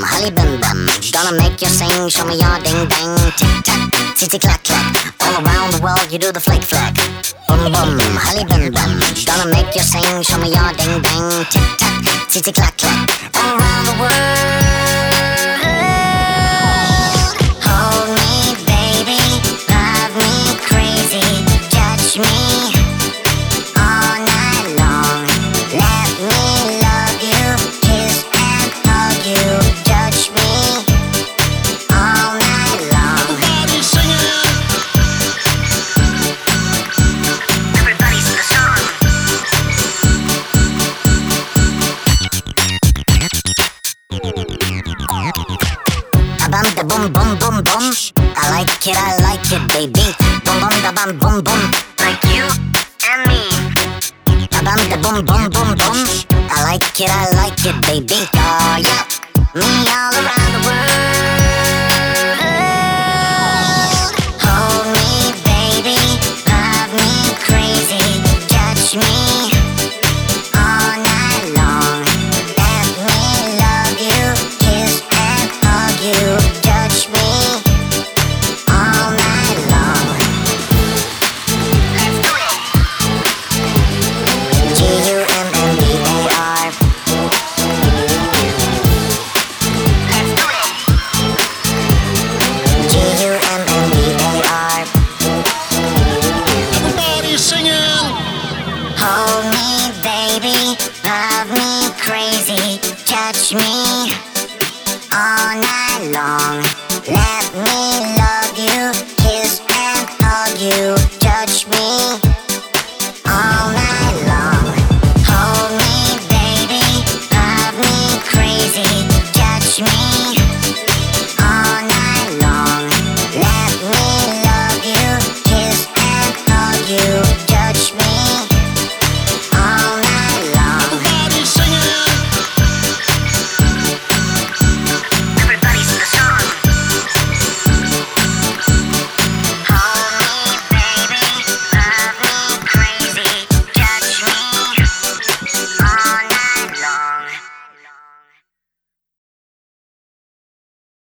bum, holly bim bum. Gonna make you sing, show me your ding dang. Tick tock, titty clack clack. All around the world you do the flick flack. Bum bum, holly bim bum. Gonna make you sing, show me your ding dang. Tick tock, titty clack clack. It, I like it, baby. Boom bum da bum boom bum. Like you and me. A bum da bum bum bum bum. I like it, I like it, baby. Oh yeah, me all around the world.